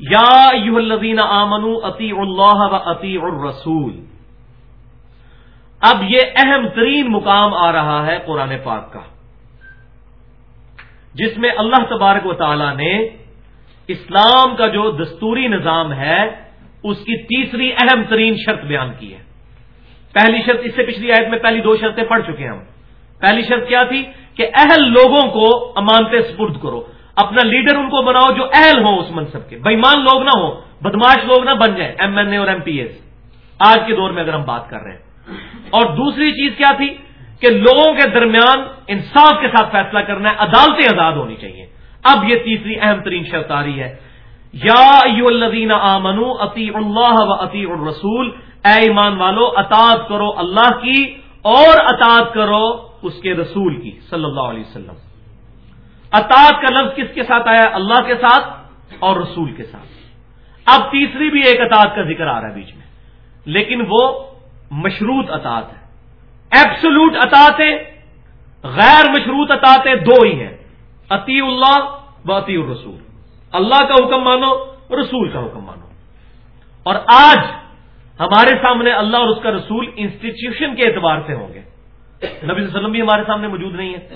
یا یو الذین آمنو اتی اللہ و اتی الرسول۔ اب یہ اہم ترین مقام آ رہا ہے قرآن پاک کا، جس میں اللہ تبارک و تعالی نے اسلام کا جو دستوری نظام ہے، اس کی تیسری اہم ترین شرط بیان کی ہے۔ پہلی شرط، اس سے پچھلی آیت میں پہلی دو شرطیں پڑھ چکے ہیں ہم۔ پہلی شرط کیا تھی؟ کہ اہل لوگوں کو امانتے سپرد کرو۔ اپنا لیڈر ان کو بناؤ جو اہل ہوں اس منصب کے۔ بےمان لوگ نہ ہوں، بدماش لوگ نہ بن جائیں۔ ایم این اے اور ایم پی ایس۔ آج کے دور میں اگر ہم بات کر رہے ہیں۔ اور دوسری چیز کیا تھی؟ کہ لوگوں کے درمیان انصاف کے ساتھ فیصلہ کرنا ہے، عدالتیں آزاد ہونی چاہیے۔ اب یہ تیسری اہم ترین شرط آ رہی ہے۔ یا الذین آمنو اتی اللہ و اتی الرسول۔ اے ایمان والو، اطاعت کرو اللہ کی اور اطاعت کرو اس کے رسول کی، صلی اللہ علیہ وسلم۔ اطاعت کا لفظ کس کے ساتھ آیا؟ اللہ کے ساتھ اور رسول کے ساتھ۔ اب تیسری بھی ایک اطاعت کا ذکر آ رہا ہے بیچ میں۔ لیکن وہ مشروط اطاعت ہے۔ ایبسولوٹ اطاعتیں غیر مشروط اطاعتیں دو ہی ہیں۔ عطی اللہ و عطی الرسول۔ اللہ کا حکم مانو، رسول کا حکم مانو۔ اور آج ہمارے سامنے اللہ اور اس کا رسول انسٹیٹیوشن کے اعتبار سے ہوں گے۔ نبی صلی اللہ علیہ وسلم بھی ہمارے سامنے موجود نہیں ہے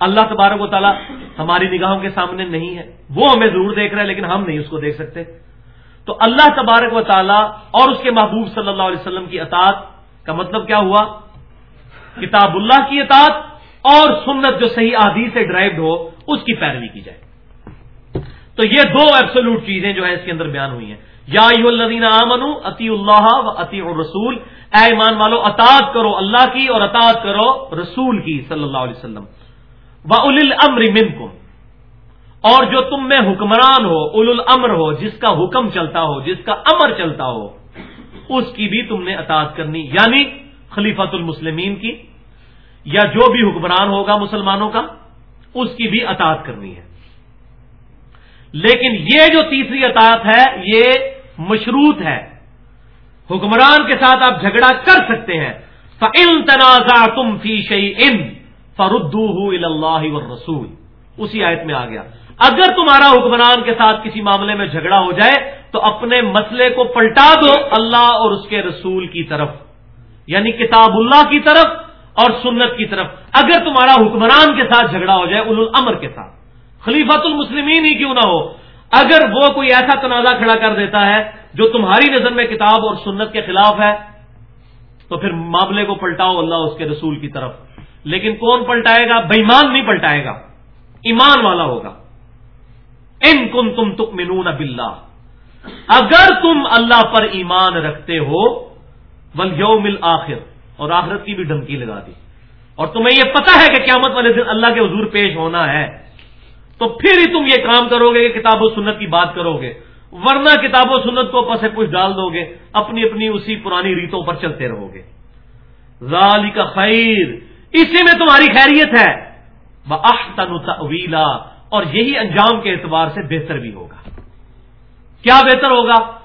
اللہ تبارک و تعالیٰ ہماری نگاہوں کے سامنے نہیں ہے۔ وہ ہمیں ضرور دیکھ رہا ہے لیکن ہم نہیں اس کو دیکھ سکتے۔ تو اللہ تبارک و تعالیٰ اور اس کے محبوب صلی اللہ علیہ وسلم کی اطاعت کا مطلب کیا ہوا؟ کتاب اللہ کی اطاعت اور سنت جو صحیح آدھی سے ڈرائیوڈ ہو، اس کی پیروی کی جائے۔ تو یہ دو ایبسولوٹ چیزیں جو ہیں اس کے اندر بیان ہوئی ہیں۔ یا الدین امن عطی اللہ و عطی الرسول۔ اے ایمان والو، اطاعت کرو اللہ کی اور اطاعت کرو رسول کی صلی اللہ علیہ وسلم۔ و اول الامر منکم اور جو تم میں حکمران ہو اول الامر ہو، جس کا حکم چلتا ہو، جس کا امر چلتا ہو، اس کی بھی تم نے اطاعت کرنی۔ یعنی خلیفت المسلمین کی یا جو بھی حکمران ہوگا مسلمانوں کا، اس کی بھی اطاعت کرنی ہے۔ لیکن یہ جو تیسری اطاعت ہے، یہ مشروط ہے۔ حکمران کے ساتھ آپ جھگڑا کر سکتے ہیں۔ فعل تنازع تم فی شعی ان اللہ رسول اسی آیت میں آ گیا۔ اگر تمہارا حکمران کے ساتھ کسی معاملے میں جھگڑا ہو جائے، تو اپنے مسئلے کو پلٹا دو اللہ اور اس کے رسول کی طرف یعنی کتاب اللہ کی طرف اور سنت کی طرف۔ اگر تمہارا حکمران کے ساتھ جھگڑا ہو جائے اول الامر کے ساتھ۔ خلیفت المسلمین ہی کیوں نہ ہو؟ اگر وہ کوئی ایسا تنازع کھڑا کر دیتا ہے جو تمہاری نظر میں کتاب اور سنت کے خلاف ہے، تو پھر معاملے کو پلٹاؤ اللہ اس کے رسول کی طرف۔ لیکن کون پلٹائے گا؟ بےمان نہیں پلٹائے گا۔ ایمان والا ہوگا۔ ان کن تم تک منون اگر تم اللہ پر ایمان رکھتے ہو ول یوم آخر اور آخرت کی بھی ڈھمکی لگا دی۔ اور تمہیں یہ پتا ہے کہ قیامت والے دن اللہ کے حضور پیش ہونا ہے۔ تو پھر ہی تم یہ کام کرو گے کہ کتاب و سنت کی بات کرو گے۔ ورنہ کتاب و سنت کو پسے پوچھ ڈال دو گے۔ اپنی اپنی اسی پرانی ریتوں پر چلتے رہو گے۔ ذالی کا خیر۔ اسی میں تمہاری خیریت ہے۔ وہ احتن اور یہی انجام کے اعتبار سے بہتر بھی ہوگا۔ کیا بہتر ہوگا؟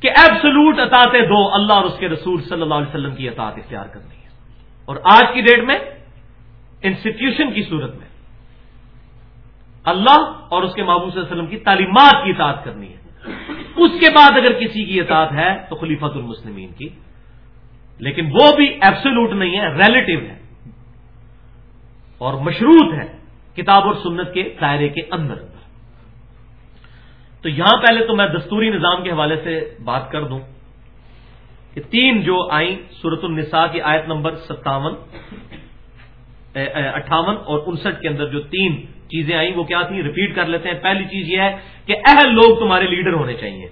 کہ ایبسلوٹ اطاطے دو، اللہ اور اس کے رسول صلی اللہ علیہ وسلم کی اطاعت اختیار کرنی ہے اور آج کی ڈیٹ میں انسٹیٹیوشن کی صورت میں، اللہ اور اس کے محبوب صلی اللہ علیہ وسلم کی تعلیمات کی اطاعت کرنی ہے۔ اس کے بعد اگر کسی کی اطاعت ہے، تو خلیفت المسلمین کی۔ لیکن وہ بھی ایبسلوٹ نہیں ہے ریلیٹو ہے۔ اور مشروط ہے کتاب اور سنت کے دائرے کے اندر۔ تو یہاں پہلے تو میں دستوری نظام کے حوالے سے بات کر دوں کہ تین جو آئیں سورت النساء کی آیت نمبر ستاون اٹھاون اور انسٹھ کے اندر جو تین چیزیں آئیں، وہ کیا تھیں؟ ریپیٹ کر لیتے ہیں۔ پہلی چیز یہ ہے کہ اہل لوگ تمہارے لیڈر ہونے چاہیے۔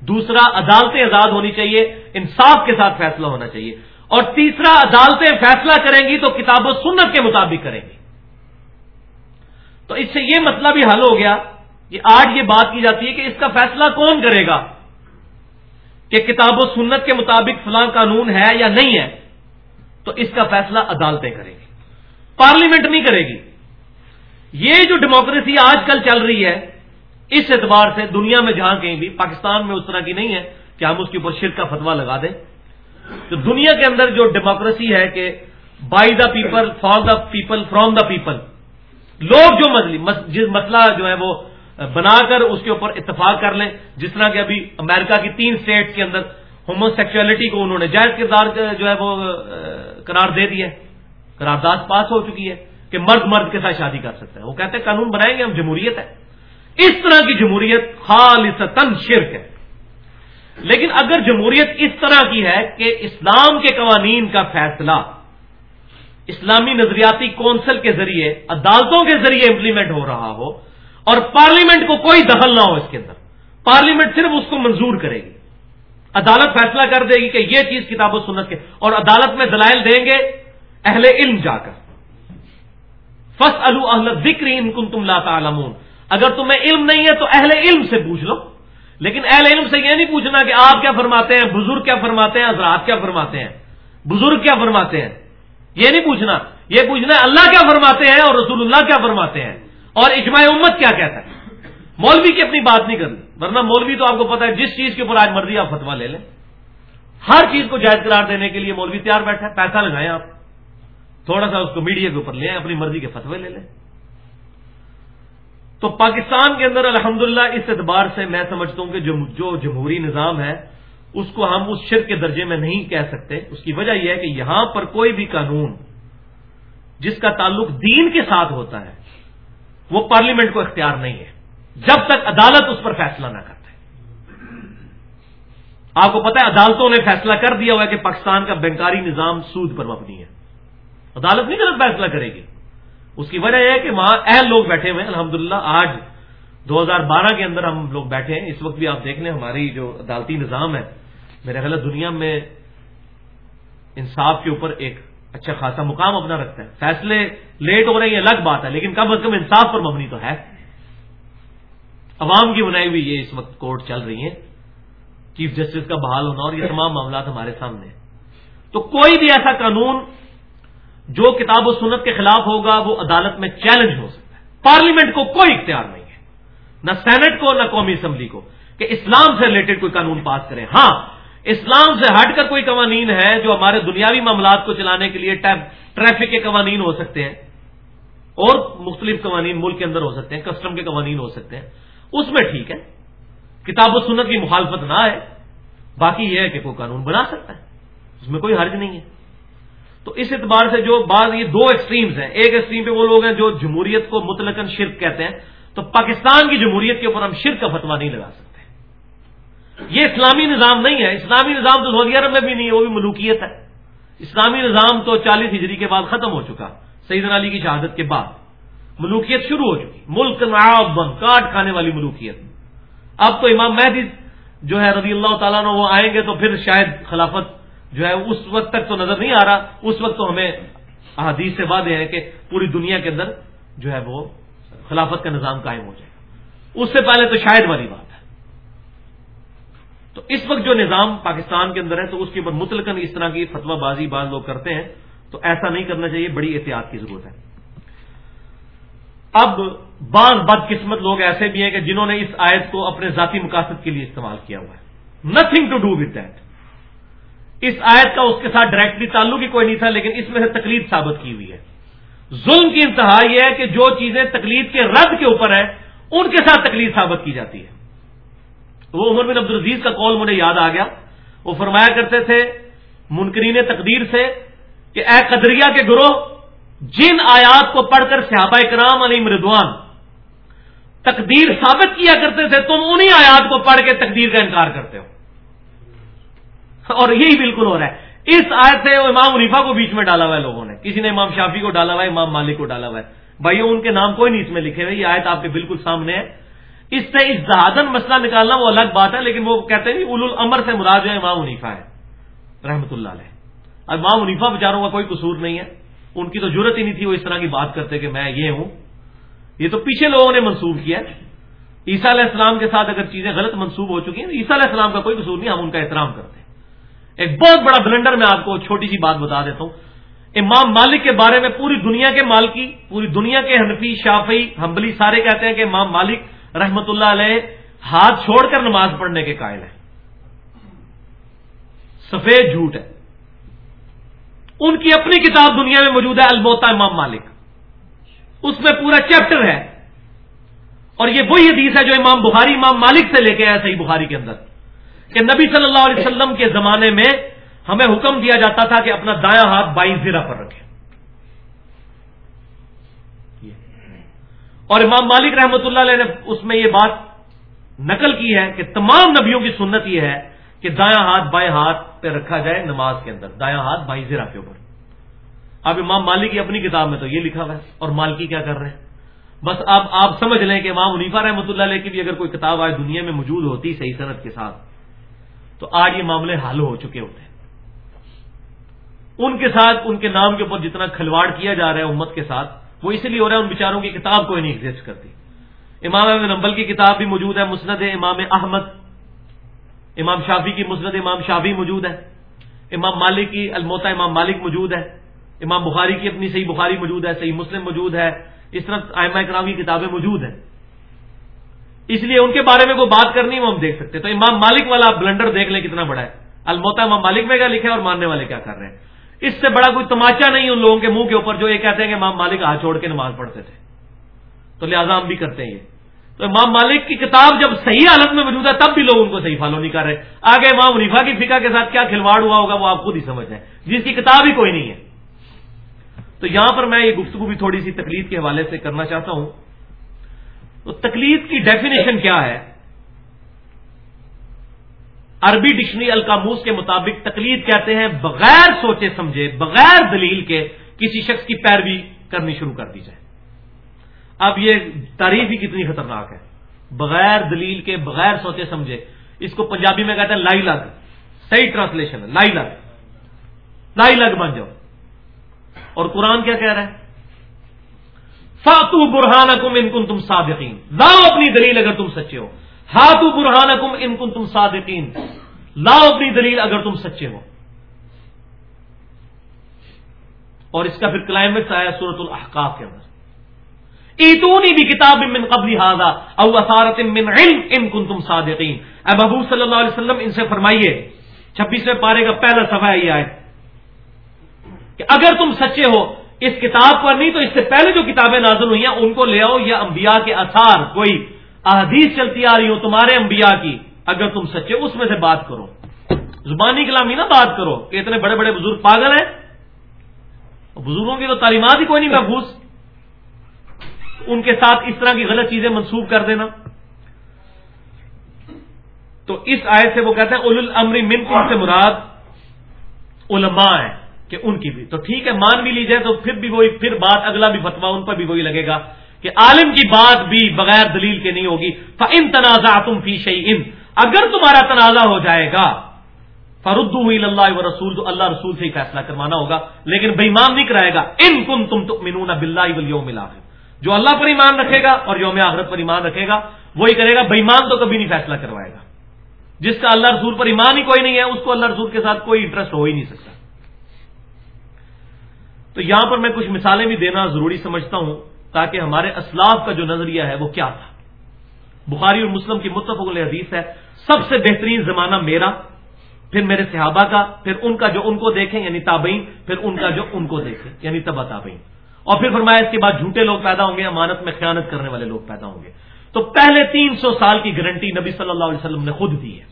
دوسرا، عدالتیں آزاد ہونی چاہیے، انصاف کے ساتھ فیصلہ ہونا چاہیے۔ اور تیسرا، عدالتیں فیصلہ کریں گی تو کتاب و سنت کے مطابق کریں گی۔ تو اس سے یہ مطلب مسئلہ بھی حل ہو گیا یہ آج یہ بات کی جاتی ہے کہ اس کا فیصلہ کون کرے گا کہ کتاب و سنت کے مطابق فلاں قانون ہے یا نہیں ہے۔ تو اس کا فیصلہ عدالتیں کریں گی۔ پارلیمنٹ نہیں کرے گی۔ یہ جو ڈیموکریسی آج کل چل رہی ہے، اس اعتبار سے دنیا میں جہاں کہیں بھی، پاکستان میں اس طرح کی نہیں ہے کہ ہم اس کے اوپر شرک کا فتوا لگا دیں۔ تو دنیا کے اندر جو ڈیموکریسی ہے کہ by the people for the people from the people لوگ جو مسئلہ جو ہے وہ بنا کر اس کے اوپر اتفاق کر لیں، جس طرح کہ ابھی امریکہ کی تین اسٹیٹ کے اندر ہومو سیکچولیٹی کو انہوں نے جائز کردار جو ہے وہ قرار دے دیا قرارداد پاس ہو چکی ہے کہ مرد مرد کے ساتھ شادی کر سکتا ہے۔ وہ کہتے ہیں قانون بنائیں گے، ہم جمہوریت ہے۔ اس طرح کی جمہوریت خالصتاً شرک ہے۔ لیکن اگر جمہوریت اس طرح کی ہے کہ اسلام کے قوانین کا فیصلہ، اسلامی نظریاتی کونسل کے ذریعے، عدالتوں کے ذریعے امپلیمنٹ ہو رہا ہو اور پارلیمنٹ کو کوئی دخل نہ ہو اس کے اندر، پارلیمنٹ صرف اس کو منظور کرے گی۔ عدالت فیصلہ کر دے گی کہ یہ چیز کتاب و سنت کے، اور عدالت میں دلائل دیں گے، اہل علم جا کر۔ فس الحل ذکر ان کن تم لاتا اگر تمہیں علم نہیں ہے تو اہل علم سے پوچھ لو۔ لیکن اہل علم سے یہ نہیں پوچھنا کہ آپ کیا فرماتے ہیں، بزرگ کیا فرماتے ہیں، حضرات کیا فرماتے ہیں؟ بزرگ کیا فرماتے ہیں؟ یہ نہیں پوچھنا۔ یہ پوچھنا ہے، اللہ کیا فرماتے ہیں اور رسول اللہ کیا فرماتے ہیں؟ اور اجماع امت کیا کہتا ہے؟ مولوی کی اپنی بات نہیں کرنی، ورنہ مولوی تو آپ کو پتا ہے جس چیز کے اوپر آج مرضی آپ فتوا لے لیں۔ ہر چیز کو جائز قرار دینے کے لیے مولوی تیار بیٹھا ہے، پیسہ لگائیں آپ۔ تھوڑا سا اس کو میڈیا کے اوپر لے آئیں، اپنی مرضی کے فتوے لے لیں۔ تو پاکستان کے اندر الحمدللہ اس اعتبار سے میں سمجھتا ہوں کہ جو جمہوری نظام ہے، اس کو ہم اس شرک کے درجے میں نہیں کہہ سکتے۔ اس کی وجہ یہ ہے کہ یہاں پر کوئی بھی قانون جس کا تعلق دین کے ساتھ ہوتا ہے، وہ پارلیمنٹ کو اختیار نہیں ہے۔ جب تک عدالت اس پر فیصلہ نہ کرتے۔ آپ کو پتا ہے، عدالتوں نے فیصلہ کر دیا ہوا ہے کہ پاکستان کا بینکاری نظام سود پر مبنی ہے۔ عدالت نہیں غلط فیصلہ کرے گی۔ اس کی وجہ یہ ہے کہ وہاں اہل لوگ بیٹھے ہوئے ہیں۔ الحمدللہ، آج دو ہزار بارہ کے اندر ہم لوگ بیٹھے ہیں۔ اس وقت بھی آپ دیکھ لیں، ہماری جو عدالتی نظام ہے، میرے خیال دنیا میں انصاف کے اوپر ایک اچھا خاصا مقام اپنا رکھتا ہے۔ فیصلے لیٹ ہو رہے ہیں، یہ الگ بات ہے، لیکن کم از کم انصاف پر مبنی تو ہے۔ عوام کی بنائی ہوئی یہ اس وقت کورٹ چل رہی ہیں چیف جسٹس کا بحال ہونا اور یہ تمام معاملات ہمارے سامنے ہیں۔ تو کوئی بھی ایسا قانون جو کتاب و سنت کے خلاف ہوگا وہ عدالت میں چیلنج ہو سکتا ہے۔ پارلیمنٹ کو کوئی اختیار نہیں ہے۔ نہ سینٹ کو، نہ قومی اسمبلی کو۔ کہ اسلام سے ریلیٹڈ کوئی قانون پاس کریں۔ ہاں اسلام سے ہٹ کر کوئی قوانین ہے جو ہمارے دنیاوی معاملات کو چلانے کے لیے ٹریفک کے قوانین ہو سکتے ہیں۔ اور مختلف قوانین ملک کے اندر ہو سکتے ہیں کسٹم کے قوانین ہو سکتے ہیں۔ اس میں ٹھیک ہے۔ کتاب و سنت کی مخالفت نہ ہے باقی یہ ہے کہ کوئی قانون بنا سکتا ہے۔ اس میں کوئی حرج نہیں ہے۔ تو اس اعتبار سے جو بعض یہ دو ایکسٹریمز ہیں، ایک ایکسٹریم پہ وہ لوگ ہیں جو جمہوریت کو متلقن شرک کہتے ہیں، تو پاکستان کی جمہوریت کے اوپر ہم شرک کا فتوا نہیں لگا سکتے۔ یہ اسلامی نظام نہیں ہے، اسلامی نظام تو سعودی عرب میں بھی نہیں ہے، وہ بھی ملوکیت ہے۔ اسلامی نظام تو چالیس ہجری کے بعد ختم ہو چکا سعید علی کی شہادت کے بعد۔ ملوکیت شروع ہو چکی، ملک بند کاٹ کھانے والی ملوکیت۔ اب تو امام مہدی جو ہے رضی اللہ تعالیٰ نے وہ آئیں گے تو پھر شاید خلافت جو ہے اس وقت تک تو نظر نہیں آ رہا، اس وقت تو ہمیں احادیث سے وعدے ہیں کہ پوری دنیا کے اندر جو ہے وہ خلافت کا نظام قائم ہو جائے گا۔ اس سے پہلے تو شاید والی بات ہے۔ تو اس وقت جو نظام پاکستان کے اندر ہے تو اس کے اوپر متلقن اس طرح کی فتوا بازی بعض لوگ کرتے ہیں، تو ایسا نہیں کرنا چاہیے، بڑی احتیاط کی ضرورت ہے۔ اب بعض بد قسمت لوگ ایسے بھی ہیں کہ جنہوں نے اس آیت کو اپنے ذاتی مقاصد کے لیے استعمال کیا ہوا ہے۔ Nothing to do with that اس آیت کا اس کے ساتھ ڈائریکٹلی تعلق ہی کوئی نہیں تھا، لیکن اس میں سے تکلیف ثابت کی ہوئی ہے۔ ظلم کی انتہا یہ ہے کہ جو چیزیں تکلیف کے رد کے اوپر ہیں، ان کے ساتھ تکلیف ثابت کی جاتی ہے۔ وہ عمر بن عبد العزیز کا قول مجھے یاد آ گیا۔ وہ فرمایا کرتے تھے، منکرین تقدیر سے کہ اے قدریہ کے گروہ، جن آیات کو پڑھ کر صحابہ کرام علی مردوان تقدیر ثابت کیا کرتے تھے، تم انہی آیات کو پڑھ کے تقدیر کا انکار کرتے ہو۔ اور یہی بالکل ہو رہا ہے۔ اس آیت سے امام منیفا کو بیچ میں ڈالا ہوا ہے لوگوں نے۔ کسی نے امام شافی کو ڈالا ہوا ہے، امام مالک کو ڈالا ہوا ہے۔ بھائیو، ان کے نام کوئی نہیں اس میں لکھے ہوئے، یہ آیت آپ کے بالکل سامنے ہے۔ اس سے اس مسئلہ نکالنا وہ الگ بات ہے، لیکن وہ کہتے ہیں اول الامر سے مراد جو ہے امام منیفا ہے رحمت اللہ علیہ۔ اب امام منیفا بیچاروں کا کوئی قصور نہیں ہے۔ ان کی تو ضرورت ہی نہیں تھی وہ اس طرح کی بات کرتے کہ میں یہ ہوں۔ یہ تو پیچھے لوگوں نے منسوخ کیا عیسیٰ علیہ السلام کے ساتھ اگر چیزیں غلط منسوخ ہو چکی ہیں عیسیٰ علیہ السلام کا کوئی قصور نہیں، ہم ان کا احترام کرتے ہیں۔ ایک بہت بڑا بلنڈر میں آپ کو چھوٹی سی بات بتا دیتا ہوں۔ امام مالک کے بارے میں پوری دنیا کے مالکی، پوری دنیا کے حنفی شافی ہمبلی سارے کہتے ہیں کہ امام مالک رحمت اللہ علیہ ہاتھ چھوڑ کر نماز پڑھنے کے قائل ہیں۔ سفید جھوٹ ہے۔ ان کی اپنی کتاب دنیا میں موجود ہے، الموتا امام مالک۔ اس میں پورا چیپٹر ہے۔ اور یہ وہی حدیث ہے جو امام بخاری، امام مالک سے لے کے آیا، صحیح بخاری کے اندر۔ کہ نبی صلی اللہ علیہ وسلم کے زمانے میں ہمیں حکم دیا جاتا تھا کہ اپنا دایاں ہاتھ بائیں زیرہ پر رکھے اور امام مالک رحمۃ اللہ علیہ نے اس میں یہ بات نقل کی ہے کہ تمام نبیوں کی سنت یہ ہے کہ دایاں ہاتھ بائیں ہاتھ پہ رکھا جائے نماز کے اندر دایاں ہاتھ بائیں زیرہ کے اوپر۔ اب امام مالک کی اپنی کتاب میں تو یہ لکھا ہوا ہے، اور مالکی کیا کر رہے ہیں؟ بس اب آپ سمجھ لیں کہ امام منیفا رحمۃ اللہ علیہ کی بھی اگر کوئی کتاب آج دنیا میں موجود ہوتی صحیح صنعت کے ساتھ تو آج یہ معاملے حل ہو چکے ہوتے ہیں۔ ان کے ساتھ، ان کے نام کے اوپر جتنا کھلواڑ کیا جا رہا ہے امت کے ساتھ، وہ اس لیے ہو رہا ہے ان بیچاروں کی کتاب کوئی نہیں ایگزٹ کرتی۔ امام نمبل کی کتاب بھی موجود ہے، مسند امام احمد، امام شافی کی مسند امام شافی موجود ہے۔ امام مالک کی الموتا امام مالک موجود ہے۔ امام بخاری کی اپنی صحیح بخاری موجود ہے، صحیح مسلم موجود ہے۔ اس طرح آئمہ اکرام کی کتابیں موجود ہیں۔ اس لیے ان کے بارے میں کوئی بات کرنی وہ ہم دیکھ سکتے تو امام مالک والا بلنڈر دیکھ لیں کتنا بڑا ہے۔ الموتا امام مالک میں کیا لکھا ہے اور ماننے والے کیا کر رہے ہیں۔ اس سے بڑا کوئی تماچا نہیں ان لوگوں کے منہ کے اوپر جو یہ کہتے ہیں کہ امام مالک ہاتھ چھوڑ کے نماز پڑھتے تھے۔ تو لہٰذا ہم بھی کرتے ہیں یہ۔ تو امام مالک کی کتاب جب صحیح حالت میں موجود ہے، تب بھی لوگ ان کو صحیح فالو نہیں کر رہے۔ آگے امام منیفا کی فکا کے ساتھ کیا کھلواڑ ہوا ہوگا، وہ آپ خود ہی سمجھ جائیں۔ جس کی کتاب ہی کوئی نہیں ہے۔ تو یہاں پر میں یہ گفتگو بھی تھوڑی سی تکلیف کے حوالے سے کرنا چاہتا ہوں۔ تو تکلیف کی ڈیفینیشن کیا ہے؟ عربی ڈکشنری الکاموس کے مطابق تکلیف کہتے ہیں، بغیر سوچے سمجھے، بغیر دلیل کے کسی شخص کی پیروی کرنی شروع کر دی جائے۔ اب یہ تعریف ہی کتنی خطرناک ہے۔ بغیر دلیل کے، بغیر سوچے سمجھے۔ اس کو پنجابی میں کہتے ہیں لائی لگ۔ صحیح ٹرانسلیشن ہے، لائی لگ۔ لائی لگ بن جاؤ۔ اور قرآن کیا کہہ رہا ہے؟ فاتو برہان کم ان کن تم صادقین۔ لاؤ اپنی دلیل اگر تم سچے ہو۔ ہاتھو برہان کم ان کن تم صادقین۔ لاؤ اپنی دلیل اگر تم سچے ہو۔ اور اس کا پھر کلائمیکس آیا سورت الحقاف کے اندر۔ ایتونی بھی کتاب من قبل ہاضا او اثارت من علم ان کن تم صادقین۔ اے محبوب صلی اللہ علیہ وسلم، ان سے فرمائیے، چھبیسویں پارے کا پہلا صفحہ یہ آئے کہ اگر تم سچے ہو اس کتاب پر نہیں تو اس سے پہلے جو کتابیں نازل ہوئی ہیں، ان کو لے آؤ یا انبیاء کے اثار، کوئی احادیث چلتی آ رہی ہو تمہارے انبیاء کی، اگر تم سچے، اس میں سے بات کرو۔ زبانی کلامی نہ بات کرو کہ اتنے بڑے بڑے بزرگ پاگل ہیں۔ بزرگوں کی تو تعلیمات ہی کوئی نہیں محفوظ۔ ان کے ساتھ اس طرح کی غلط چیزیں منسوخ کر دینا۔ تو اس آئے سے وہ کہتے ہیں اول الامر من سے مراد علماء ہیں۔ کہ ان کی بھی۔ تو ٹھیک ہے، مان بھی لی جائے تو پھر بھی وہی پھر بات، اگلا بھی فتوا ان پر بھی وہی لگے گا کہ عالم کی بات بھی بغیر دلیل کے نہیں ہوگی۔ ان تنازع تم فی شعی ان اگر تمہارا تنازع ہو جائے گا فرد اللہ و رسول تو اللہ رسول سے ہی فیصلہ کروانا ہوگا۔ لیکن بےمان نہیں کرائے گا۔ ان کن تم تو منون بلّہ جو اللہ پر ایمان رکھے گا اور یوم آخرت پر ایمان رکھے گا، وہی کرے گا۔ بےمان تو کبھی نہیں فیصلہ کروائے گا۔ جس کا اللہ رسول پر ایمان ہی کوئی نہیں ہے، اس کو اللہ رسول کے ساتھ کوئی انٹرسٹ ہو ہی نہیں سکتا۔ تو یہاں پر میں کچھ مثالیں بھی دینا ضروری سمجھتا ہوں تاکہ ہمارے اسلاف کا جو نظریہ ہے وہ کیا تھا؟ بخاری اور مسلم کی متفق حدیث ہے، سب سے بہترین زمانہ میرا، پھر میرے صحابہ کا، پھر ان کا جو ان کو دیکھیں یعنی تابعین، پھر ان کا جو ان کو دیکھیں یعنی تبا تابعین۔ اور پھر فرمایا اس کے بعد جھوٹے لوگ پیدا ہوں گے، امانت میں خیانت کرنے والے لوگ پیدا ہوں گے۔ تو پہلے تین سو سال کی گارنٹی نبی صلی اللہ علیہ وسلم نے خود دی ہے۔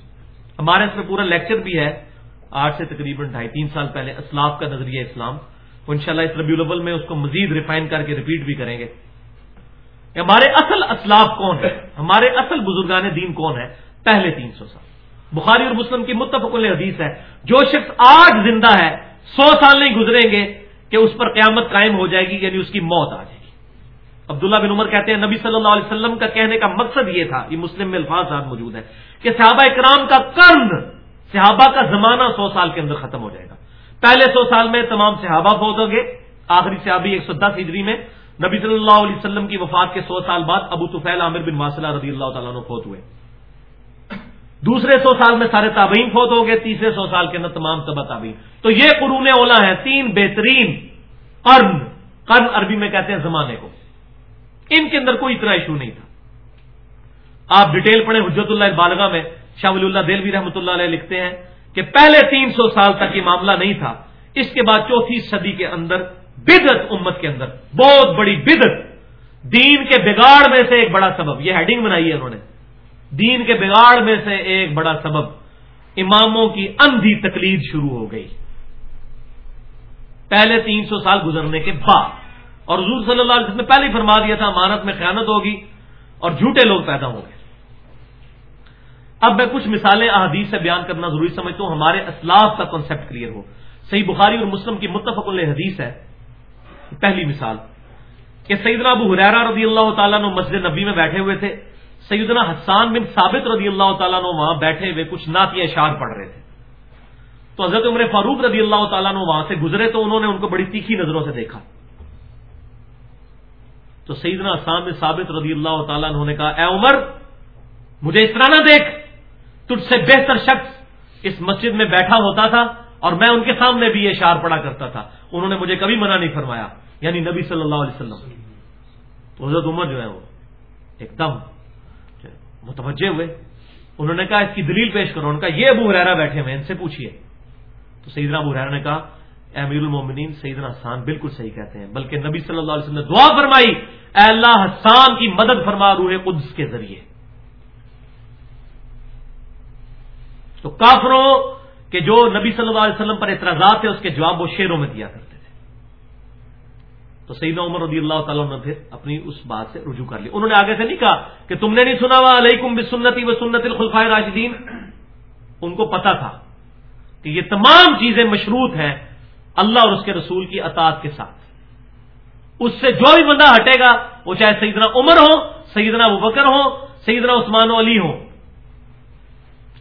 ہمارے اس میں پورا لیکچر بھی ہے، آج سے تقریباً ڈھائی تین سال پہلے اسلاف کا نظریہ اسلام۔ انشاءاللہ اس ربیع الاول میں اس کو مزید ریفائن کر کے ریپیٹ بھی کریں گے۔ کہ ہمارے اصل اسلاف کون ہے ہمارے اصل بزرگان دین کون ہے پہلے تین سو سال۔ بخاری اور مسلم کی متفق حدیث ہے، جو شخص آج زندہ ہے، سو سال نہیں گزریں گے کہ اس پر قیامت قائم ہو جائے گی یعنی اس کی موت آ جائے گی۔ عبداللہ بن عمر کہتے ہیں، نبی صلی اللہ علیہ وسلم کا کہنے کا مقصد یہ تھا، یہ مسلم میں الفاظ موجود ہے کہ صحابہ اکرام کا کرن صحابہ کا زمانہ سو سال کے اندر ختم ہو جائے گا۔ پہلے سو سال میں تمام صحابہ فوت ہو گئے آخری صحابی ایک سو دس ہجری میں نبی صلی اللہ علیہ وسلم کی وفات کے سو سال بعد ابو طفیل عامر بن واسلہ رضی اللہ تعالیٰ فوت ہوئے۔ دوسرے سو سال میں سارے تابعین فوت ہو گئے تیسرے سو سال کے اندر تمام تبا تابعین۔ تو یہ قرون اولا ہے تین بہترین قرن قرن عربی میں کہتے ہیں زمانے کو۔ ان کے اندر کوئی اتنا ایشو نہیں تھا۔ آپ ڈیٹیل پڑھیں حجت اللہ بالغا میں، شاہ ولی اللہ دلوی رحمۃ اللہ علیہ لکھتے ہیں۔ کہ پہلے تین سو سال تک یہ معاملہ نہیں تھا، اس کے بعد چوتھی صدی کے اندر بدت امت کے اندر، بہت بڑی بدت دین کے بگاڑ میں سے ایک بڑا سبب، یہ ہیڈنگ بنائی ہے انہوں نے۔ دین کے بگاڑ میں سے ایک بڑا سبب، اماموں کی اندھی تقلید شروع ہو گئی۔ پہلے تین سو سال گزرنے کے بعد۔ اور حضور صلی اللہ علیہ وسلم نے پہلے ہی فرما دیا تھا، امانت میں خیانت ہوگی اور جھوٹے لوگ پیدا ہوں گے۔ اب میں کچھ مثالیں احادیث سے بیان کرنا ضروری سمجھتا ہوں، ہمارے اسلاف کا کنسپٹ کلیئر ہو۔ صحیح بخاری اور مسلم کی متفق علیہ حدیث ہے۔ پہلی مثال، کہ سیدنا ابو حریرا رضی اللہ تعالیٰ نے مسجد نبی میں بیٹھے ہوئے تھے۔ سیدنا حسان بن ثابت رضی اللہ تعالیٰ نے وہاں بیٹھے ہوئے کچھ نعتیہ اشار پڑھ رہے تھے۔ تو حضرت عمر فاروق رضی اللہ تعالیٰ نے وہاں سے گزرے تو انہوں نے ان کو بڑی تیکھی نظروں سے دیکھا۔ تو سیدنا حسان بن ثابت رضی اللہ تعالیٰ نے کہا، اے عمر، مجھے اس طرح نہ دیکھ۔ تجھ سے بہتر شخص اس مسجد میں بیٹھا ہوتا تھا اور میں ان کے سامنے بھی یہ اشار پڑا کرتا تھا۔ انہوں نے مجھے کبھی منع نہیں فرمایا یعنی نبی صلی اللہ علیہ وسلم۔ تو حضرت عمر جو ہے وہ ایک دم متوجہ ہوئے۔ انہوں نے کہا، اس کی دلیل پیش کرو۔ ان کا یہ ابو حرارا بیٹھے ہوئے ان سے پوچھیے تو سیدنا ابو حرارا نے کہا، اے امیر المومنین، سیدنا حسان بالکل صحیح کہتے ہیں، بلکہ نبی صلی اللہ علیہ وسلم نے دعا فرمائی، اے اللہ حسان کی مدد فرما روح قدس کے ذریعے۔ تو کافروں کے جو نبی صلی اللہ علیہ وسلم پر اعتراضات تھے، اس کے جواب وہ شیروں میں دیا کرتے تھے۔ تو سیدنا عمر رضی اللہ تعالیٰ نے پھر اپنی اس بات سے رجوع کر لی انہوں نے آگے سے نہیں کہا کہ تم نے نہیں سنا ہوا علیکم بسنتی و سنت الخلفائے راشدین ان کو پتا تھا کہ یہ تمام چیزیں مشروط ہیں اللہ اور اس کے رسول کی اطاعت کے ساتھ۔ اس سے جو بھی بندہ ہٹے گا، وہ چاہے سیدنا عمر ہو، سیدنا ابو بکر ہو، سیدنا عثمان و علی ہو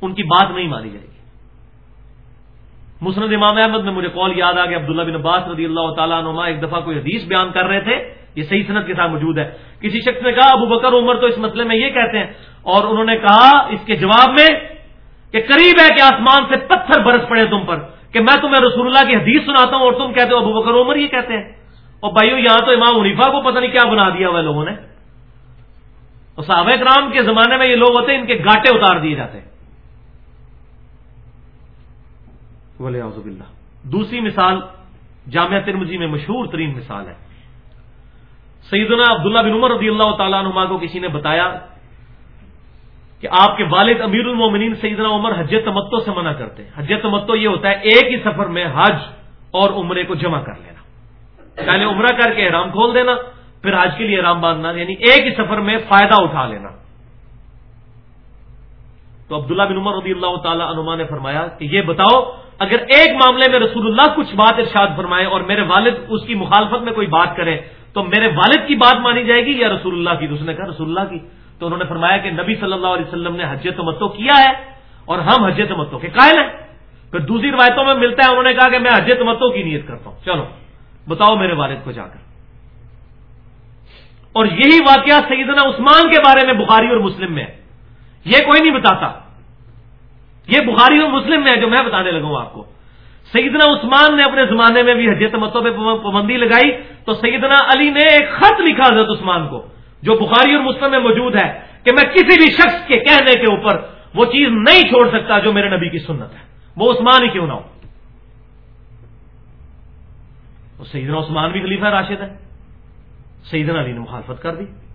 ان کی بات نہیں مانی جائے گی۔ مسند امام احمد میں مجھے کال یاد آ گیا، عبداللہ بن عباس رضی اللہ تعالیٰ نما ایک دفعہ کوئی حدیث بیان کر رہے تھے، یہ صحیح صنعت کے ساتھ موجود ہے۔ کسی شخص نے کہا، ابو بکر، عمر، تو اس مسئلے میں یہ کہتے ہیں۔ اور انہوں نے کہا اس کے جواب میں کہ قریب ہے کہ آسمان سے پتھر برس پڑے تم پر، کہ میں تمہیں رسول اللہ کی حدیث سناتا ہوں اور تم کہتے ہو ابو بکر عمر یہ کہتے ہیں۔ اور بھائیو، یہاں تو امام عنیفا کو پتہ نہیں کیا بنا دیا ہوا لوگوں نے۔ اور صحابہ کرام کے زمانے میں یہ لوگ ہوتے ہیں، ان کے گاٹے اتار دیے جاتے ہیں۔ اللہ دوسری مثال جامعہ ترمزی میں مشہور ترین مثال ہے۔ سیدنا عبداللہ بن عمر رضی اللہ تعالیٰ عنہ کو کسی نے بتایا کہ آپ کے والد امیر المومنین سیدنا عمر حج تمتو سے منع کرتے ہیں۔ حج تمتو یہ ہوتا ہے ایک ہی سفر میں حج اور عمرے کو جمع کر لینا۔ پہلے عمرہ کر کے احرام کھول دینا، پھر حج کے لیے احرام باندھنا یعنی ایک ہی سفر میں فائدہ اٹھا لینا۔ تو عبداللہ بن عمر رضی اللہ تعالی عنما نے فرمایا کہ یہ بتاؤ اگر ایک معاملے میں رسول اللہ کچھ بات ارشاد فرمائے اور میرے والد اس کی مخالفت میں کوئی بات کرے، تو میرے والد کی بات مانی جائے گی یا رسول اللہ کی؟ اس نے کہا رسول اللہ کی۔ تو انہوں نے فرمایا کہ نبی صلی اللہ علیہ وسلم نے حج تمتو کیا ہے اور ہم حج تمتو کے قائل ہیں۔ پھر دوسری روایتوں میں ملتا ہے، انہوں نے کہا کہ میں حج تمتو کی نیت کرتا ہوں۔ چلو، بتاؤ میرے والد کو جا کر۔ اور یہی واقعہ سیدنا عثمان کے بارے میں بخاری اور مسلم میں ہے۔ یہ کوئی نہیں بتاتا۔ یہ بخاری اور مسلم میں ہے جو میں بتانے لگا ہوں آپ کو۔ سیدنا عثمان نے اپنے زمانے میں بھی حجیت متوں مطلب پہ پابندی لگائی، تو سیدنا علی نے ایک خط لکھا حضرت عثمان کو، جو بخاری اور مسلم میں موجود ہے کہ میں کسی بھی شخص کے کہنے کے اوپر وہ چیز نہیں چھوڑ سکتا جو میرے نبی کی سنت ہے۔ وہ عثمان ہی کیوں نہ ہو؟ سیدنا عثمان بھی خلیفہ راشد ہے۔ سیدنا علی نے مخالفت کر دی۔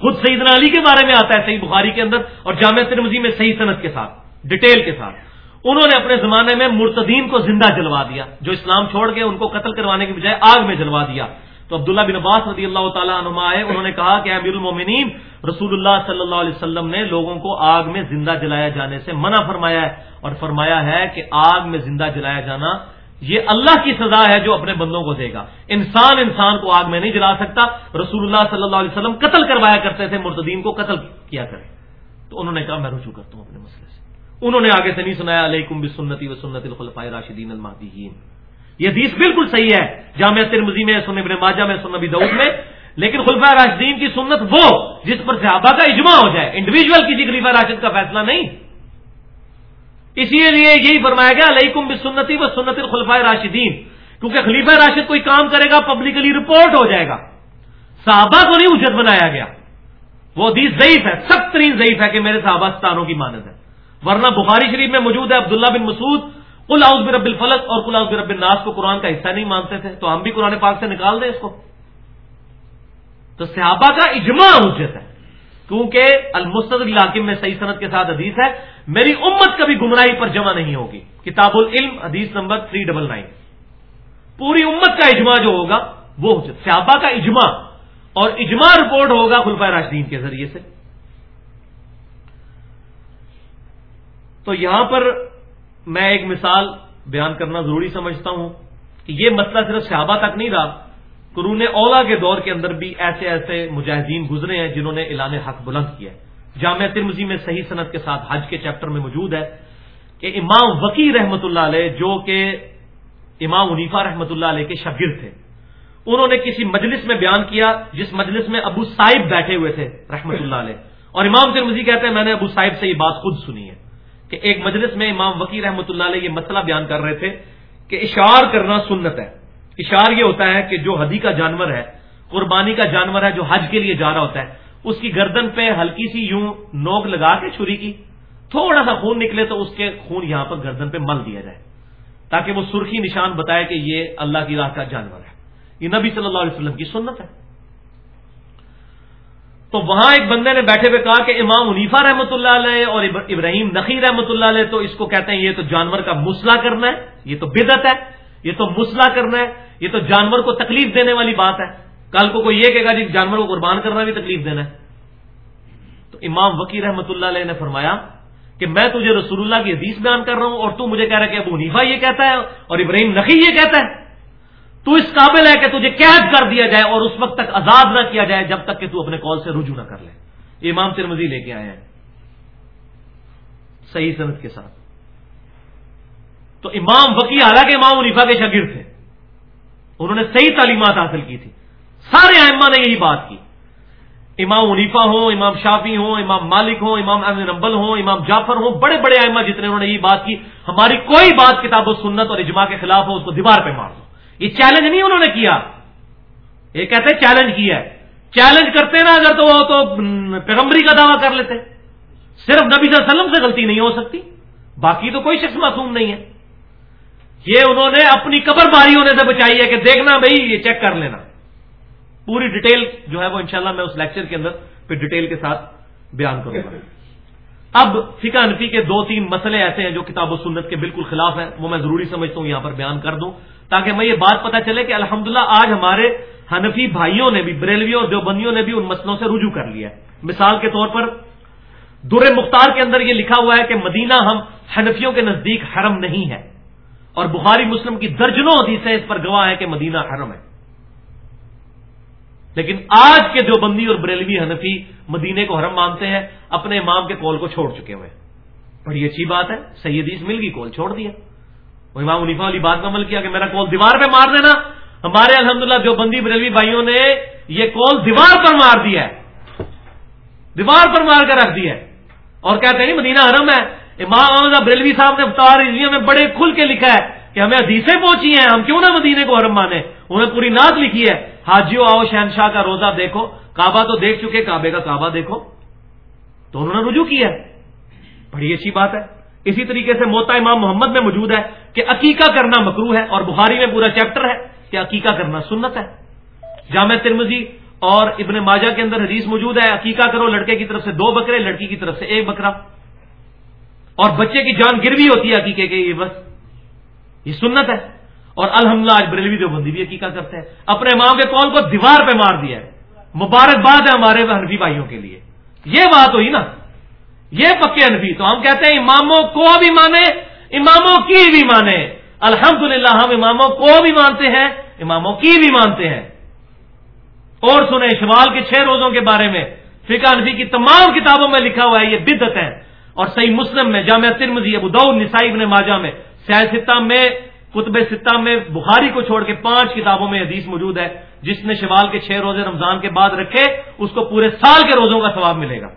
خود سیدنا علی کے بارے میں آتا ہے صحیح بخاری کے اندر اور جامع ترمزی میں صحیح صنعت کے ساتھ، ڈیٹیل کے ساتھ۔ انہوں نے اپنے زمانے میں مرتدین کو زندہ جلوا دیا، جو اسلام چھوڑ کے ان کو قتل کروانے کی بجائے آگ میں جلوا دیا۔ تو عبداللہ بن عباس رضی اللہ تعالیٰ عنما آئے، انہوں نے کہا کہ امیر المومنین، رسول اللہ صلی اللہ علیہ وسلم نے لوگوں کو آگ میں زندہ جلایا جانے سے منع فرمایا ہے اور فرمایا ہے کہ آگ میں زندہ جلایا جانا یہ اللہ کی سزا ہے جو اپنے بندوں کو دے گا۔ انسان انسان کو آگ میں نہیں جلا سکتا۔ رسول اللہ صلی اللہ علیہ وسلم قتل کروایا کرتے تھے، مرتدین کو قتل کیا کرے تو انہوں نے کہا، میں رجوع کرتا ہوں اپنے مسئلے سے۔ انہوں نے آگے سے نہیں سنایا، علیکم بسنتی و سنت الخلفاء راشدین المحدین یہ حدیث بالکل صحیح ہے جامعہ ترمزی میں سن ابن ماجہ میں سن نبی دعود میں۔ لیکن خلفۂ راشدین کی سنت وہ جس پر صحابہ کا اجماع ہو جائے انڈیویجل کسی خلیفہ راشد کا فیصلہ نہیں۔ اسی لیے یہی فرمایا گیا، علیکم بسنتی و سنت الخلفۂ راشدین کیونکہ خلیفہ راشد کوئی کام کرے گا پبلکلی رپورٹ ہو جائے گا۔ صحابہ کو نہیں اجت بنایا گیا۔ وہ حدیث ضعیف ہے، سخت ترین ضعیف ہے کہ میرے صحابہ ستانوں کی مانت ہے۔ ورنہ بخاری شریف میں موجود ہے عبداللہ بن مسعود۔ کل آؤز برب الفلق اور کل آؤز برب الناس کو قرآن کا حصہ نہیں مانتے تھے۔ تو ہم بھی قرآن پاک سے نکال دیں اس کو۔ تو تو صحابہ کا اجماع حجت ہے۔ کیونکہ المستد الحاکم میں صحیح صنعت کے ساتھ حدیث ہے، میری امت کبھی گمراہی پر جمع نہیں ہوگی۔ کتاب العلم، حدیث نمبر تھری ڈبل نائن۔ پوری امت کا اجماع جو ہوگا، وہ صحابہ کا اجماع اور اجماع رپورٹ ہوگا خلفۂ راشدین کے ذریعے سے۔ تو یہاں پر میں ایک مثال بیان کرنا ضروری سمجھتا ہوں کہ یہ مسئلہ صرف صحابہ تک نہیں رہا قرون اولا کے دور کے اندر بھی ایسے ایسے مجاہدین گزرے ہیں جنہوں نے اعلان حق بلند کیا ہے۔ جامعہ ترمزی میں صحیح صنعت کے ساتھ حج کے چیپٹر میں موجود ہے کہ امام وکی رحمت اللہ علیہ جو کہ امام عنیفا رحمت اللہ علیہ کے شبیر تھے، انہوں نے کسی مجلس میں بیان کیا جس مجلس میں ابو صاحب بیٹھے ہوئے تھے رحمت اللہ علیہ۔ اور امام ترمزی کہتے ہیں، میں نے ابو صاحب سے یہ بات خود سنی ہے کہ ایک مجلس میں امام وکی رحمۃ اللہ علیہ یہ مسئلہ بیان کر رہے تھے کہ اشار کرنا سنت ہے۔ اشار یہ ہوتا ہے کہ جو حدی کا جانور ہے، قربانی کا جانور ہے جو حج کے لیے جا رہا ہوتا ہے، اس کی گردن پہ ہلکی سی یوں نوک لگا کے چھری کی، تھوڑا سا خون نکلے تو اس کے خون یہاں پر گردن پہ مل دیا جائے، تاکہ وہ سرخی نشان بتائے کہ یہ اللہ کی راہ کا جانور ہے۔ یہ نبی صلی اللہ علیہ وسلم کی سنت ہے۔ تو وہاں ایک بندے نے بیٹھے ہوئے کہا کہ امام منیفا رحمۃ اللہ علیہ اور ابراہیم نقی رحمۃ اللہ علیہ تو اس کو کہتے ہیں یہ تو جانور کا مسئلہ کرنا ہے، یہ تو بدت ہے۔ یہ تو مسئلہ کرنا ہے، یہ تو جانور کو تکلیف دینے والی بات ہے۔ کل کو کوئی یہ کہے گا جی جانور کو قربان کرنا بھی تکلیف دینا ہے۔ تو امام وکی رحمۃ اللہ علیہ نے فرمایا کہ میں تجھے رسول اللہ کی حدیث بیان کر رہا ہوں اور تو مجھے کہہ رہا ہے کہ ابو نیفا یہ کہتا ہے اور ابراہیم نقی یہ کہتا ہے۔ تو اس قابل ہے کہ تجھے قید کر دیا جائے اور اس وقت تک آزاد نہ کیا جائے جب تک کہ تو اپنے کال سے رجوع نہ کر لے۔ یہ امام ترمزی لے کے آئے ہیں۔ صحیح صنعت کے ساتھ۔ تو امام وکی حالانکہ امام منیفا کے شاگرد تھے۔ انہوں نے صحیح تعلیمات حاصل کی تھی۔ سارے ائمہ نے یہی بات کی۔ امام منیفا ہو امام شافی ہو امام مالک ہو امام احمد نمبل ہو امام جعفر ہو بڑے بڑے ائمہ جتنے انہوں نے یہی بات کی، ہماری کوئی بات کتاب و سنت اور اجماع کے خلاف ہو، اس کو دیوار پہ مار دو۔ یہ چیلنج نہیں انہوں نے کیا۔ یہ کہتے چیلنج کیا ہے۔ چیلنج کرتے نا، اگر تو وہ تو پیغمبری کا دعویٰ کر لیتے۔ صرف نبی صلی اللہ علیہ وسلم سے غلطی نہیں ہو سکتی۔ باقی تو کوئی شخص معصوم نہیں ہے۔ یہ انہوں نے اپنی قبر باری ہونے سے بچائی ہے کہ دیکھنا بھائی، یہ چیک کر لینا۔ پوری ڈیٹیل جو ہے وہ انشاءاللہ میں اس لیکچر کے اندر پھر ڈیٹیل کے ساتھ بیان کروں گا۔ اب فقہ انفی کے دو تین مسئلے ایسے ہیں جو کتاب و سنت کے بالکل خلاف ہیں، وہ میں ضروری سمجھتا ہوں یہاں پر بیان کر دوں۔ تاکہ میں یہ بات پتا چلے کہ الحمدللہ آج ہمارے حنفی بھائیوں نے بھی، بریلویوں اور دیوبندیوں نے بھی ان مسئلوں سے رجوع کر لیا ہے۔ مثال کے طور پر، در مختار کے اندر یہ لکھا ہوا ہے کہ مدینہ ہم حنفیوں کے نزدیک حرم نہیں ہے۔ اور بخاری مسلم کی درجنوں حدیثیں اس پر گواہ ہے کہ مدینہ حرم ہے۔ لیکن آج کے دیوبندی اور بریلوی حنفی مدینے کو حرم مانتے ہیں، اپنے امام کے کول کو چھوڑ چکے ہوئے بڑی اچھی بات ہے صحیح حدیث مل گئی کول چھوڑ دیا۔ وہ امام منیفا والی بات کا عمل کیا کہ میرا کول دیوار پہ مار دینا۔ ہمارے الحمدللہ جو بندی بریلوی بھائیوں نے یہ کال دیوار پر مار دیا ہے۔ دیوار پر مار کر رکھ دیا ہے۔ اور کہتے ہیں نہیں، مدینہ حرم ہے۔ امام احمد بریلوی صاحب نے افطار میں بڑے کھل کے لکھا ہے کہ ہمیں حدیثیں پہنچی ہیں، ہم کیوں نہ مدینے کو حرم مانے انہوں نے پوری نعت لکھی ہے، حاجیو آؤ شہنشاہ کا روزہ دیکھو، کعبہ تو دیکھ چکے، کعبے کا کعبہ دیکھو۔ تو انہوں نے رجوع کیا ہے۔ بڑی اچھی بات ہے۔ اسی طریقے سے موتا امام محمد میں موجود ہے کہ عقیقہ کرنا مکرو ہے اور بخاری میں پورا چیپٹر ہے کہ عقیقہ کرنا سنت ہے۔ جامع ترمزی اور ابن ماجہ کے اندر حدیث موجود ہے، عقیقہ کرو، لڑکے کی طرف سے دو بکرے، لڑکی کی طرف سے ایک بکرا۔ اور بچے کی جان گروی ہوتی ہے عقیقے کے یہ بس۔ یہ سنت ہے۔ اور الحمدللہ آج بریلوی جو بندی بھی عقیقہ کرتے ہیں۔ اپنے ماں کے کال کو دیوار پہ مار دیا ہے۔ مبارکباد ہے ہمارے حنفی بھائیوں کے لیے۔ یہ بات ہوئی نا۔ یہ پکے انفی تو ہم کہتے ہیں اماموں کو بھی مانے، اماموں کی بھی مانے۔ الحمد ہم اماموں کو بھی مانتے ہیں، اماموں کی بھی مانتے ہیں۔ اور سنیں، شمال کے چھ روزوں کے بارے میں فقہ انفی کی تمام کتابوں میں لکھا ہوا ہے، یہ بدت ہے اور صحیح مسلم میں جامعہ ترمزی ابو دعود نسائی ابن ماجہ میں سیاح میں کتب ستہ میں، بخاری کو چھوڑ کے پانچ کتابوں میں حدیث موجود ہے، جس نے شمال کے چھ روزے رمضان کے بعد رکھے، اس کو پورے سال کے روزوں کا ثواب ملے گا۔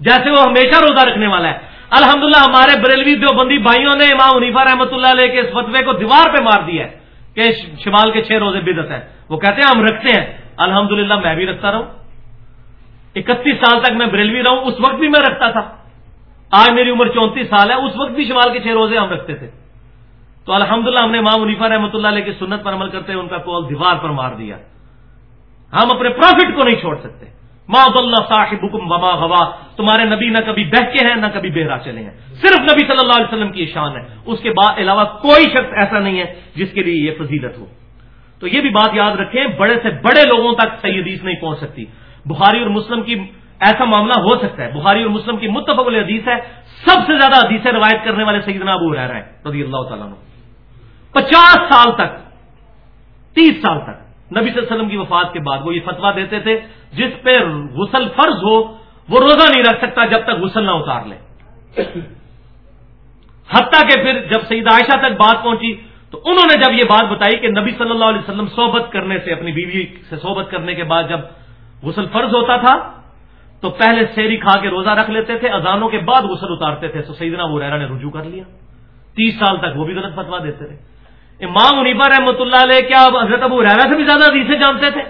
جیسے وہ ہمیشہ روزہ رکھنے والا ہے۔ الحمدللہ ہمارے بریلوی دیوبندی بھائیوں نے امام عنیفا رحمۃ اللہ علیہ کے اس فتوے کو دیوار پہ مار دیا ہے کہ شمال کے چھ روزے بدت ہے۔ وہ کہتے ہیں ہم رکھتے ہیں۔ الحمدللہ میں بھی رکھتا رہوں۔ اکتیس سال تک میں بریلوی رہوں، اس وقت بھی میں رکھتا تھا۔ آج میری عمر چونتیس سال ہے، اس وقت بھی شمال کے چھ روزے ہم رکھتے تھے۔ تو الحمدللہ ہم نے امام عنیفا رحمۃ اللہ علیہ کی سنت پر عمل کرتے ہوئے ان کا کال دیوار پر مار دیا۔ ہم اپنے پروفٹ کو نہیں چھوڑ سکتے۔ ماں اللہ صاحب حکم وما ہوا تمہارے نبی نہ کبھی بہ کے ہیں، نہ کبھی بہرا چلے ہیں۔ صرف نبی صلی اللہ علیہ وسلم کی شان ہے۔ اس کے بعد علاوہ کوئی شخص ایسا نہیں ہے جس کے لیے یہ فضیلت ہو۔ تو یہ بھی بات یاد رکھیں، بڑے سے بڑے لوگوں تک صحیح حدیث نہیں پہنچ سکتی۔ بخاری اور مسلم کی ایسا معاملہ ہو سکتا ہے۔ بخاری اور مسلم کی متفق حدیث ہے۔ سب سے زیادہ حدیثیں روایت کرنے والے سیدنا ابو رہ رہے ہیں، رضی اللہ تعالیٰ پچاس سال تک، تیس سال تک نبی صلی اللہ علیہ وسلم کی وفات کے بعد وہ یہ فتوا دیتے تھے، جس پہ غسل فرض ہو، وہ روزہ نہیں رکھ سکتا جب تک غسل نہ اتار لے۔ حتیٰ کہ پھر جب سعید عائشہ تک بات پہنچی، تو انہوں نے جب یہ بات بتائی کہ نبی صلی اللہ علیہ وسلم صحبت کرنے سے، اپنی بیوی سے صحبت کرنے کے بعد جب غسل فرض ہوتا تھا، تو پہلے سیری کھا کے روزہ رکھ لیتے تھے، اذانوں کے بعد غسل اتارتے تھے، تو سیدنا ریرا نے رجوع کر لیا۔ تیس سال تک وہ بھی غلط فتوا دیتے تھے۔ امام منیفا رحمۃ اللہ علیہ کیا حضرت ابو ریرا سے بھی زیادہ حدیثیں جانتے تھے؟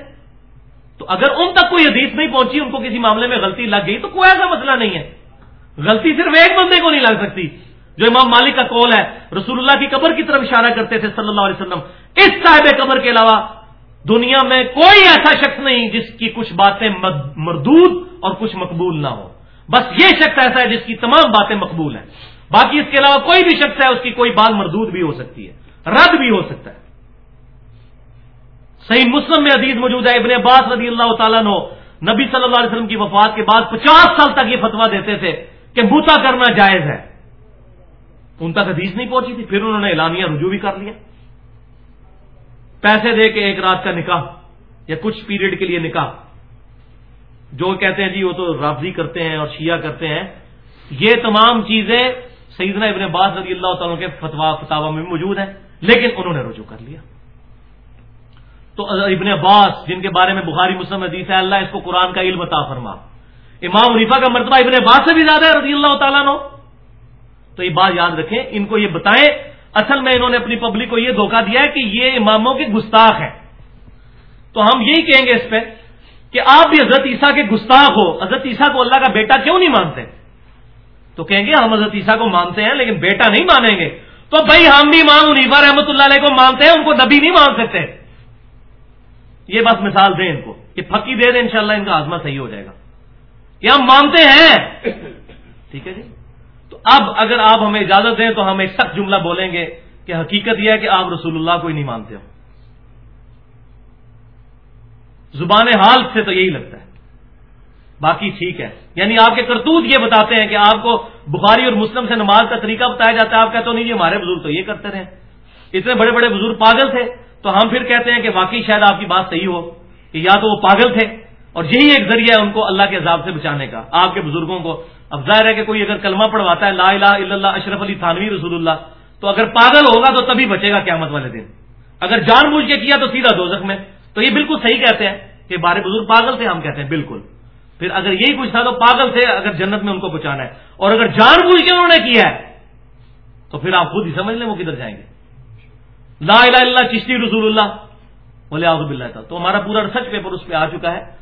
تو اگر ان تک کوئی حدیث نہیں پہنچی، ان کو کسی معاملے میں غلطی لگ گئی، تو کوئی ایسا مسئلہ نہیں ہے۔ غلطی صرف ایک بندے کو نہیں لگ سکتی، جو امام مالک کا کال ہے۔ رسول اللہ کی قبر کی طرف اشارہ کرتے تھے صلی اللہ علیہ وسلم۔ اس صاحب قبر کے علاوہ دنیا میں کوئی ایسا شخص نہیں جس کی کچھ باتیں مردود اور کچھ مقبول نہ ہو بس یہ شخص ایسا ہے جس کی تمام باتیں مقبول ہیں۔ باقی اس کے علاوہ کوئی بھی شخص ہے، اس کی کوئی بات مردود بھی ہو سکتی ہے، رد بھی ہو سکتا ہے۔ صحیح مسلم میں عدیز موجود ہے، ابن عباس رضی اللہ تعالیٰ نو نبی صلی اللہ علیہ وسلم کی وفات کے بعد پچاس سال تک یہ فتوا دیتے تھے کہ بوتا کرنا جائز ہے۔ ان تک حدیث نہیں پہنچی تھی، پھر انہوں نے اعلانیہ رجوع بھی کر لیا۔ پیسے دے کے ایک رات کا نکاح یا کچھ پیریڈ کے لیے نکاح۔ جو کہتے ہیں جی وہ تو رابضی کرتے ہیں اور شیعہ کرتے ہیں۔ یہ تمام چیزیں سیدنا ابن باز رضی اللہ تعالیٰ کے فتوا فتوا میں موجود ہیں، لیکن انہوں نے رجوع کر لیا۔ تو ابن عباس، جن کے بارے میں بخاری، مسلم حدیث ہے، اللہ اس کو قرآن کا علم عطا فرما۔ امام عنیفا کا مرتبہ ابن عباس سے بھی زیادہ ہے رضی اللہ تعالیٰ نو تو یہ بات یاد رکھیں، ان کو یہ بتائیں اصل میں انہوں نے اپنی پبلک کو یہ دھوکہ دیا ہے کہ یہ اماموں کے گستاخ ہیں۔ تو ہم یہی کہیں گے اس پہ کہ آپ بھی حضرت عیسیٰ کے گستاخ ہو۔ حضرت عیسیٰ کو اللہ کا بیٹا کیوں نہیں مانتے؟ تو کہیں گے ہم حضرت عیسیٰ کو مانتے ہیں لیکن بیٹا نہیں مانیں گے۔ تو بھائی ہم بھی امام عنیفا رحمۃ اللہ علیہ کو مانتے ہیں، ان کو نبی نہیں مان سکتے۔ یہ بس مثال دیں ان کو کہ پھکی دے دیں انشاءاللہ ان کا آزما صحیح ہو جائے گا۔ یہ ہم مانتے ہیں۔ ٹھیک ہے جی؟ تو اب اگر آپ ہمیں اجازت دیں تو ہم ایک سخت جملہ بولیں گے کہ حقیقت یہ ہے کہ آپ رسول اللہ کو ہی نہیں مانتے ہو۔ زبان حال سے تو یہی لگتا ہے۔ باقی ٹھیک ہے۔ یعنی آپ کے کرتوت یہ بتاتے ہیں کہ آپ کو بخاری اور مسلم سے نماز کا طریقہ بتایا جاتا ہے، آپ کہتے ہو نہیں جی ہمارے بزرگ تو یہ کرتے رہے۔ اتنے بڑے بڑے بزرگ پاگل تھے تو ہم پھر کہتے ہیں کہ واقعی شاید آپ کی بات صحیح ہو کہ یا تو وہ پاگل تھے۔ اور یہی ایک ذریعہ ہے ان کو اللہ کے عذاب سے بچانے کا۔ آپ کے بزرگوں کو اب ظاہر ہے کہ کوئی اگر کلمہ پڑھواتا ہے، لا الہ الا اللہ اشرف علی تھانوی رسول اللہ، تو اگر پاگل ہوگا تو تبھی بچے گا قیامت والے دن۔ اگر جان بوجھ کے کیا تو سیدھا دوزخ میں۔ تو یہ بالکل صحیح کہتے ہیں کہ بارے بزرگ پاگل تھے ہم کہتے ہیں، بالکل۔ پھر اگر یہی کچھ تھا تو پاگل تھے اگر جنت میں ان کو بچانا ہے۔ اور اگر جان بوجھ کے انہوں نے کیا ہے، تو پھر آپ خود ہی سمجھ لیں وہ کدھر جائیں گے۔ لا الہ اللہ چشتی رسول اللہ بولے آزب اللہ تھا تو ہمارا پورا ریسرچ پیپر اس پہ آ چکا ہے۔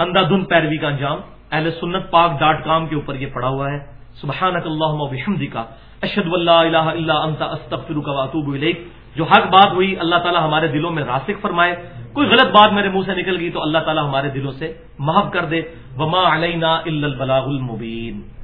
اندھا دھن پیروی کا انجام، اہل سنت پاک ڈاٹ کام کے اوپر یہ پڑا ہوا ہے۔ سبحان اللہ وحمدی کا اشد اللہ الہ اللہ انت استغفر کا واتوب الیک۔ جو حق بات ہوئی، اللہ تعالیٰ ہمارے دلوں میں راسک فرمائے۔ کوئی غلط بات میرے منہ سے نکل گئی تو اللہ تعالیٰ ہمارے دلوں سے محب کر دے۔ وما علینا الا البلاغ المبین